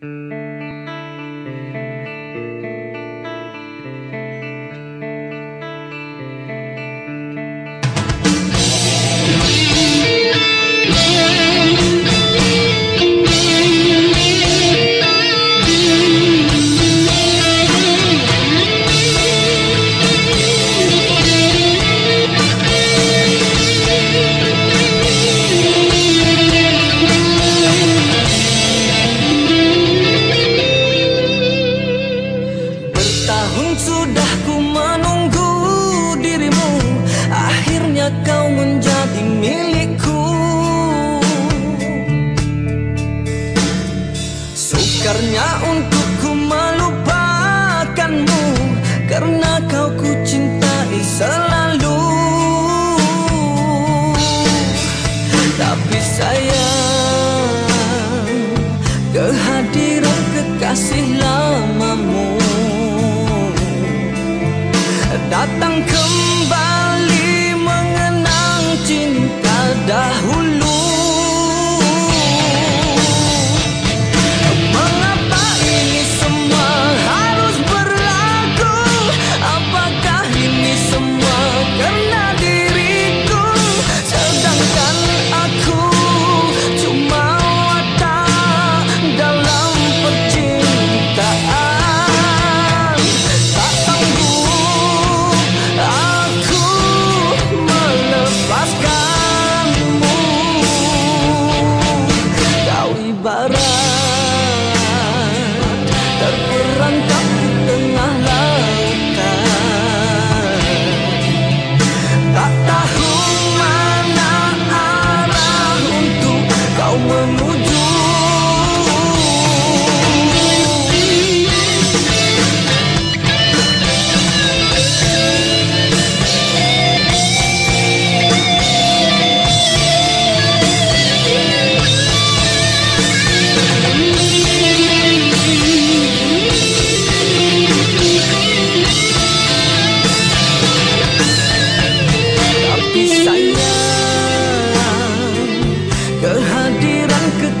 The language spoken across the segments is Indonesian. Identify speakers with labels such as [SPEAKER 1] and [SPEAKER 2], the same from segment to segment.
[SPEAKER 1] Mm-hmm. kau menjadi milikku. Sukarnya untukku melupakanmu Karena kau ku cintai selalu. Tapi sayang Kehadiran kekasih lamamu Datang kembali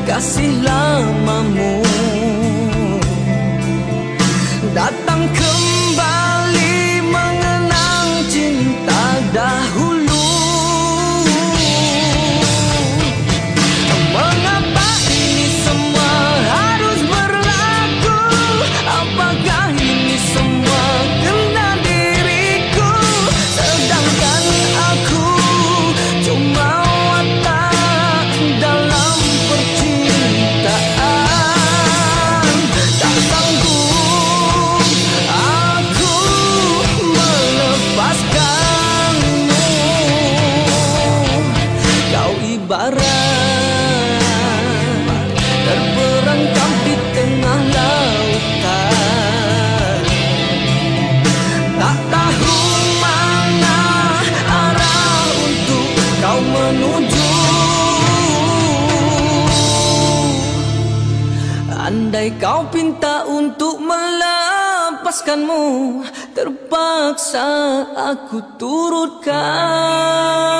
[SPEAKER 1] kasih lamamu. Datang ke Terperangkap di tengah lautan. Tak tahu mana arah untuk kau menuju. Andai kau pinta untuk melepaskanmu Terpaksa aku turutkan